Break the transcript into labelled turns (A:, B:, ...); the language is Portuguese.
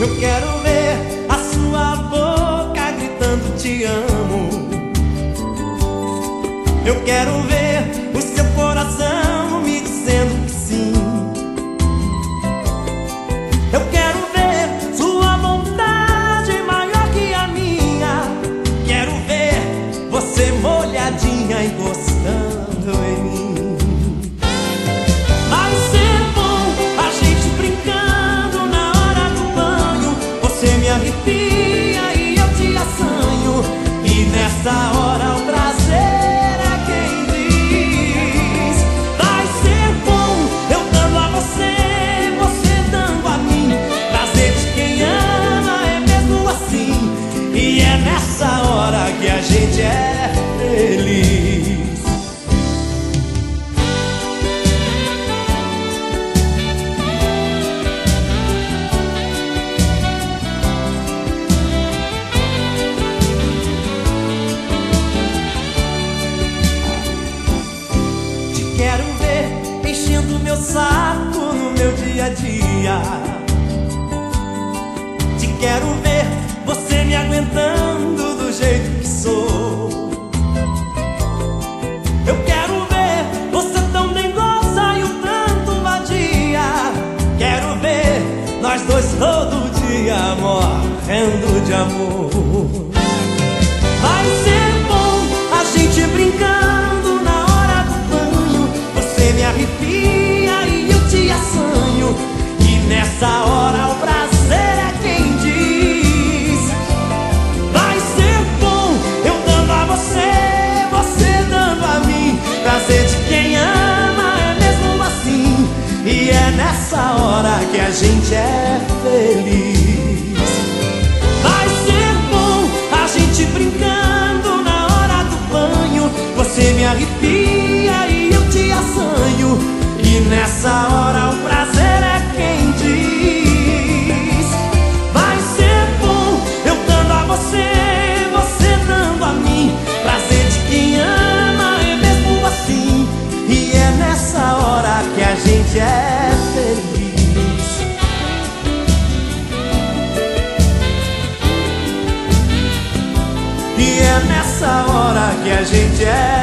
A: Eu quero ver a sua boca gritando te amo. Eu quero ver o seu coração me dizendo que sim. Eu quero arrepia e eu te assanho. E nessa hora o prazer é quem diz. Vai ser bom eu dando a você, você dando a mim. Prazer de quem ama é mesmo assim. E é nessa hora que a gente é quero ver você me aguentando do jeito que sou. Eu quero ver você tão dengosa e o tanto vadia. Quero ver nós dois todo dia morrendo de amor. Vai ser bom a gente brincando na hora do banho. Você me arrepia arrepia e eu te assanho. E nessa hora o prazer é quem diz. Vai ser bom eu dando a você, você dando a mim. Prazer de quem ama é mesmo assim. E é nessa hora que a gente é feliz. E é nessa hora que a gente é.